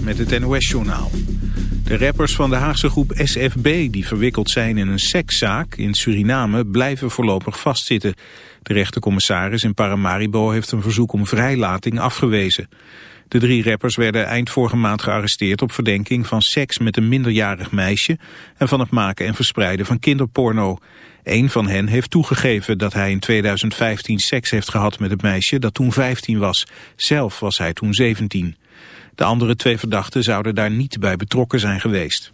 Met het NOS-journaal. De rappers van de Haagse groep SFB die verwikkeld zijn in een sekszaak in Suriname blijven voorlopig vastzitten. De rechtercommissaris in Paramaribo heeft een verzoek om vrijlating afgewezen. De drie rappers werden eind vorige maand gearresteerd op verdenking van seks met een minderjarig meisje en van het maken en verspreiden van kinderporno. Een van hen heeft toegegeven dat hij in 2015 seks heeft gehad met het meisje dat toen 15 was. Zelf was hij toen 17. De andere twee verdachten zouden daar niet bij betrokken zijn geweest.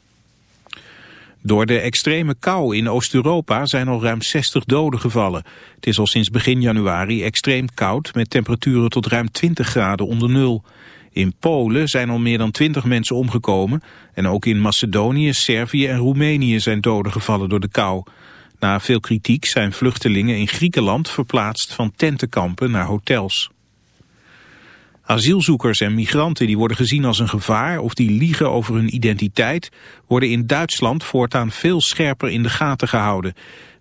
Door de extreme kou in Oost-Europa zijn al ruim 60 doden gevallen. Het is al sinds begin januari extreem koud met temperaturen tot ruim 20 graden onder nul. In Polen zijn al meer dan 20 mensen omgekomen en ook in Macedonië, Servië en Roemenië zijn doden gevallen door de kou. Na veel kritiek zijn vluchtelingen in Griekenland verplaatst van tentenkampen naar hotels. Asielzoekers en migranten die worden gezien als een gevaar of die liegen over hun identiteit worden in Duitsland voortaan veel scherper in de gaten gehouden.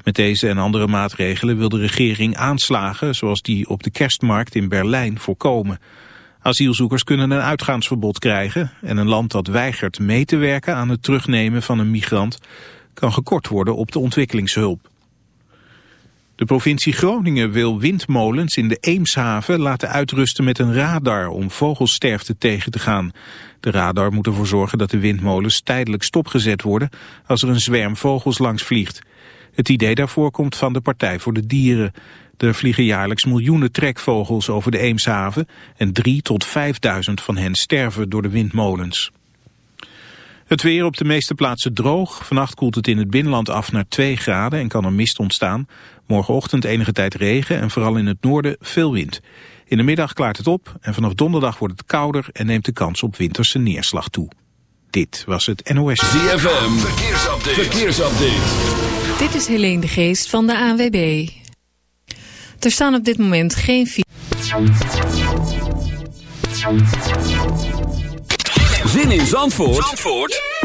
Met deze en andere maatregelen wil de regering aanslagen zoals die op de kerstmarkt in Berlijn voorkomen. Asielzoekers kunnen een uitgaansverbod krijgen en een land dat weigert mee te werken aan het terugnemen van een migrant kan gekort worden op de ontwikkelingshulp. De provincie Groningen wil windmolens in de Eemshaven laten uitrusten met een radar om vogelsterfte tegen te gaan. De radar moet ervoor zorgen dat de windmolens tijdelijk stopgezet worden als er een zwerm vogels langs vliegt. Het idee daarvoor komt van de Partij voor de Dieren. Er vliegen jaarlijks miljoenen trekvogels over de Eemshaven en 3 tot 5.000 van hen sterven door de windmolens. Het weer op de meeste plaatsen droog. Vannacht koelt het in het binnenland af naar 2 graden en kan er mist ontstaan. Morgenochtend enige tijd regen en vooral in het noorden veel wind. In de middag klaart het op en vanaf donderdag wordt het kouder en neemt de kans op winterse neerslag toe. Dit was het NOS. ZFM, verkeersupdate. verkeersupdate. Dit is Helene de Geest van de ANWB. Er staan op dit moment geen... Zin in Zandvoort, Zandvoort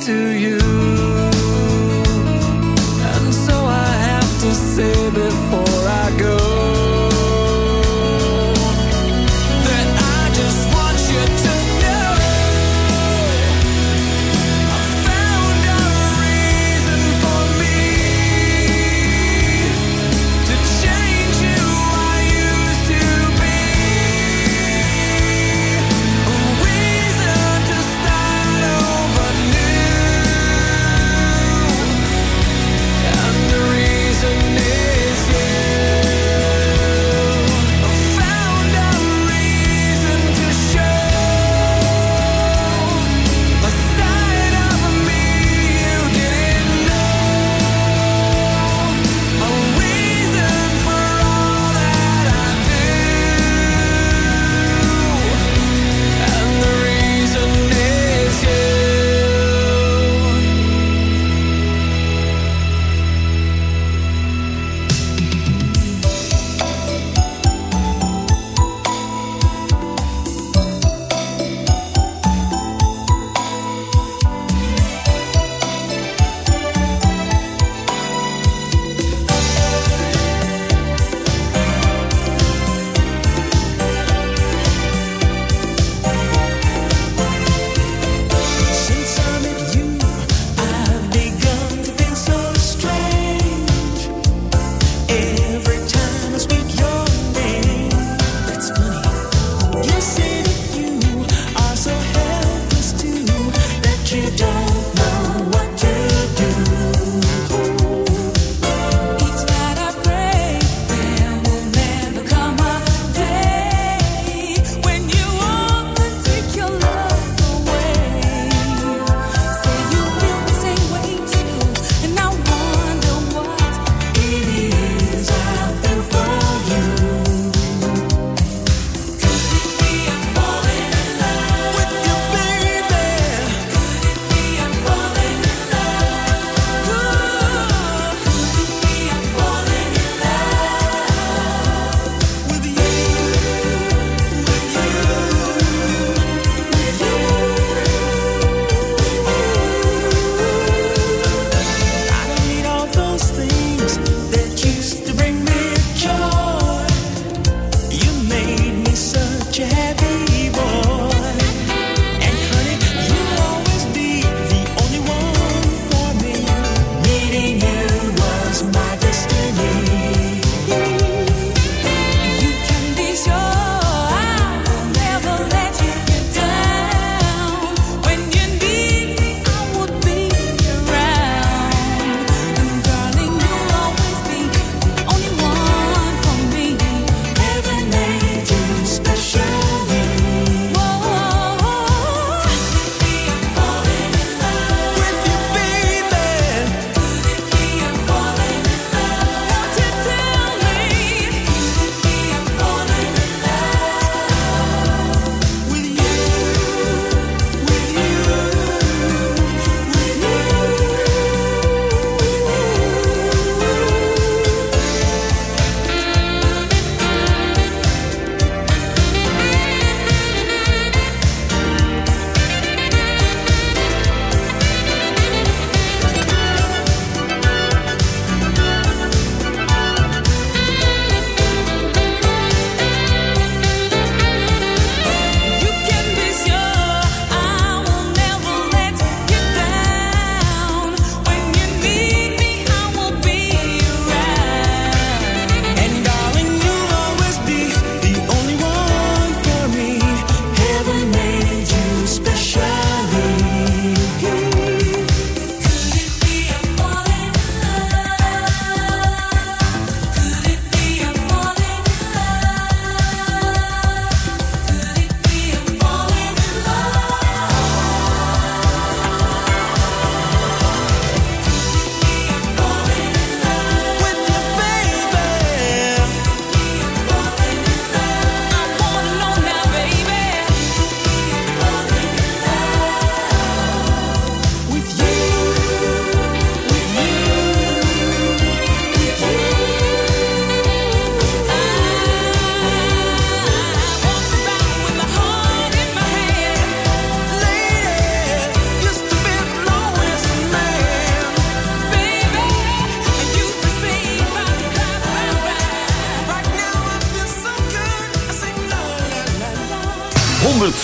to you.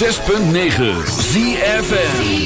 106.9 ZFM.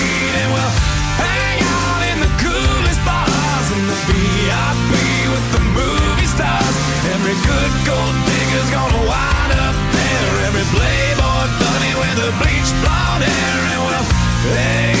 Every good gold digger's gonna wind up there. Every playboy bunny with the bleach blonde hair. And well, hey.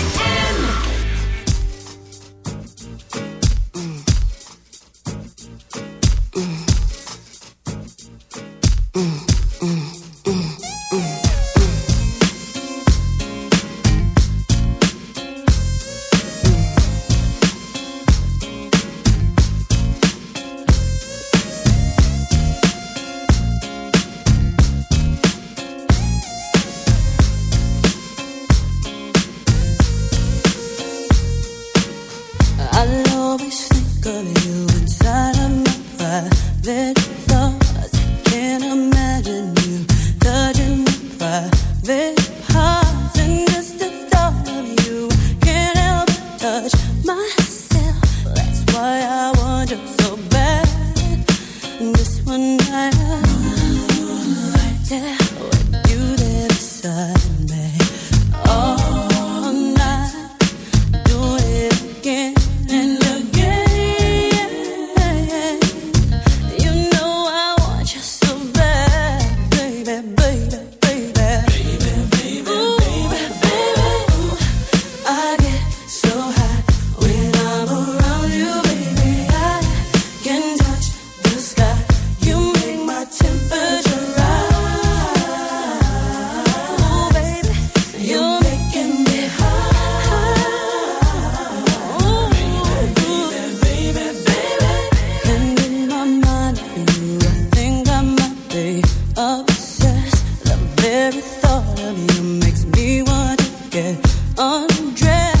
Undressed.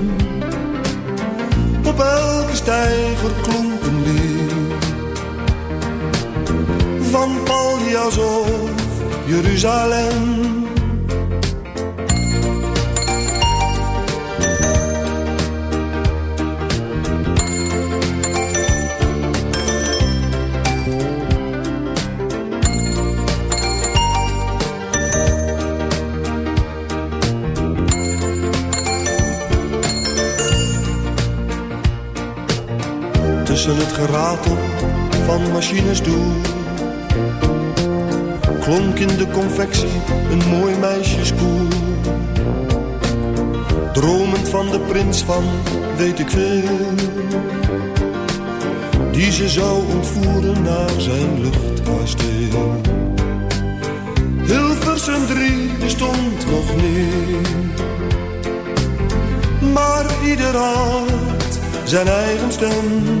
Op elke steiger klonk een. Van Paljas of Jeruzalem. Tussen het geratel van machines door. Klonk in de confectie een mooi meisjeskoer Dromend van de prins van weet ik veel Die ze zou ontvoeren naar zijn luchtkasteel. Hilversum 3 bestond nog niet Maar ieder had zijn eigen stem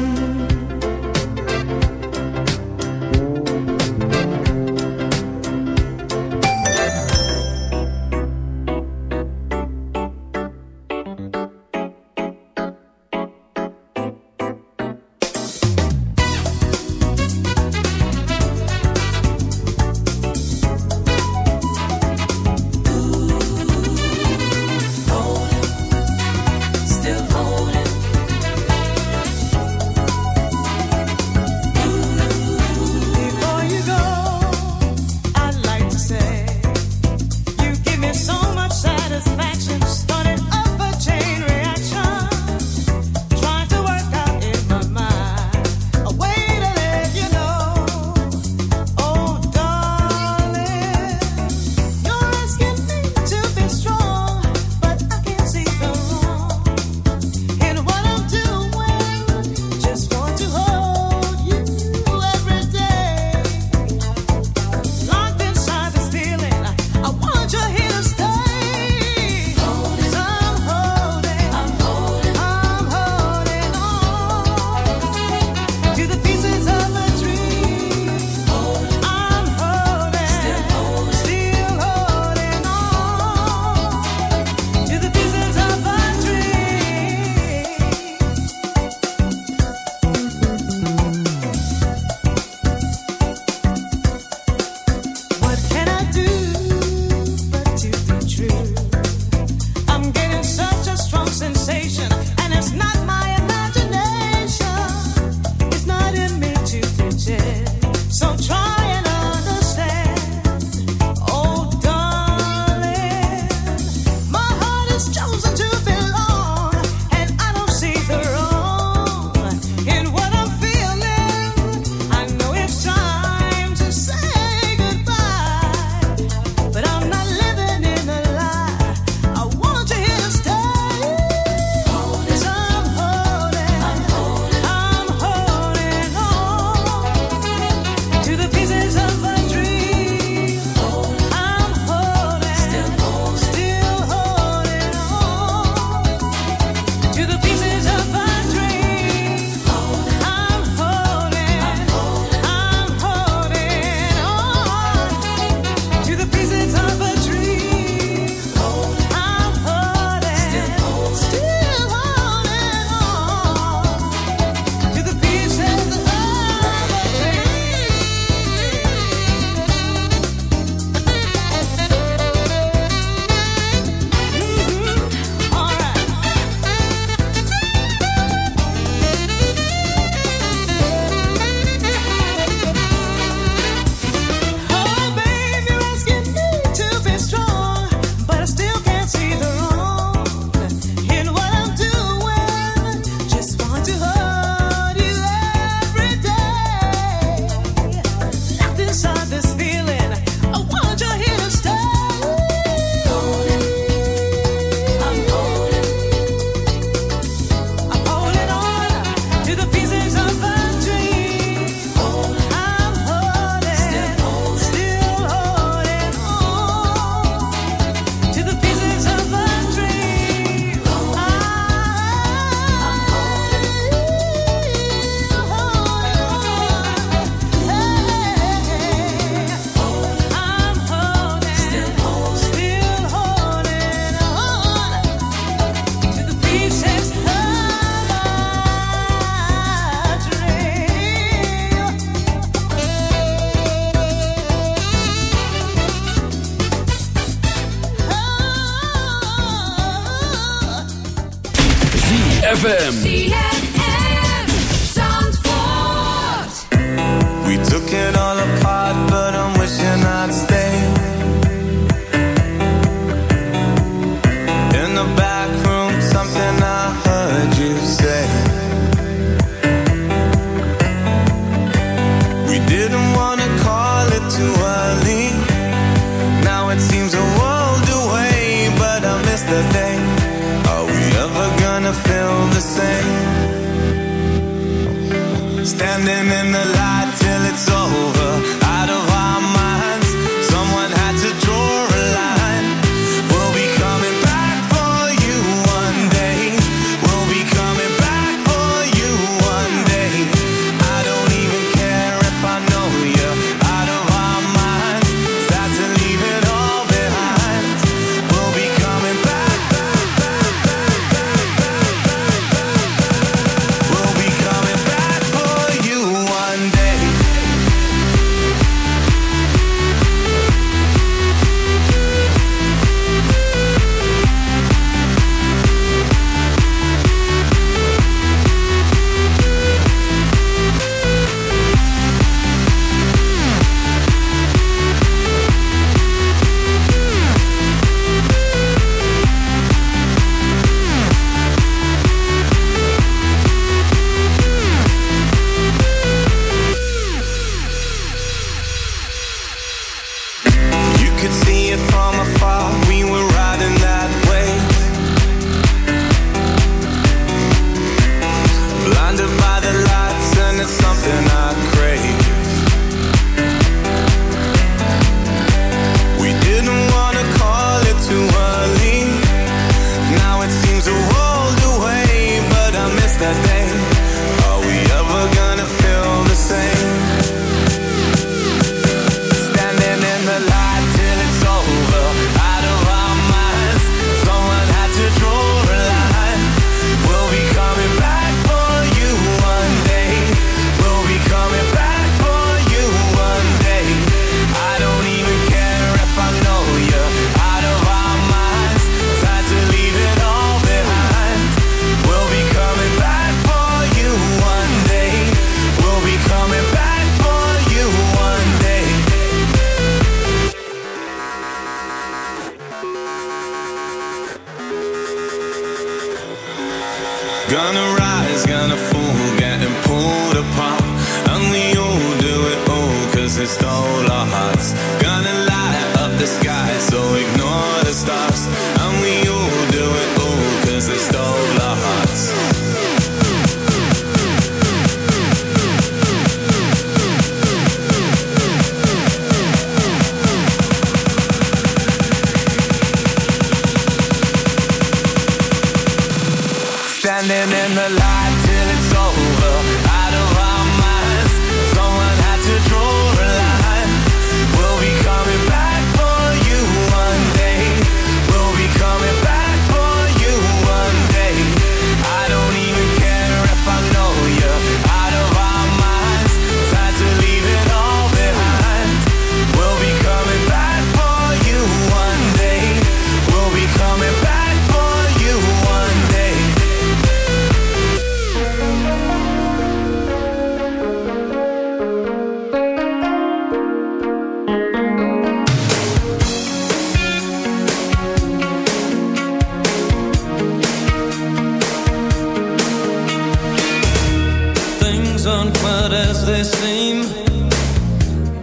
things aren't quite as they seem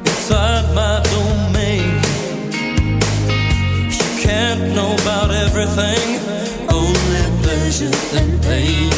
Inside my domain. She can't know about everything Only pleasure and pain.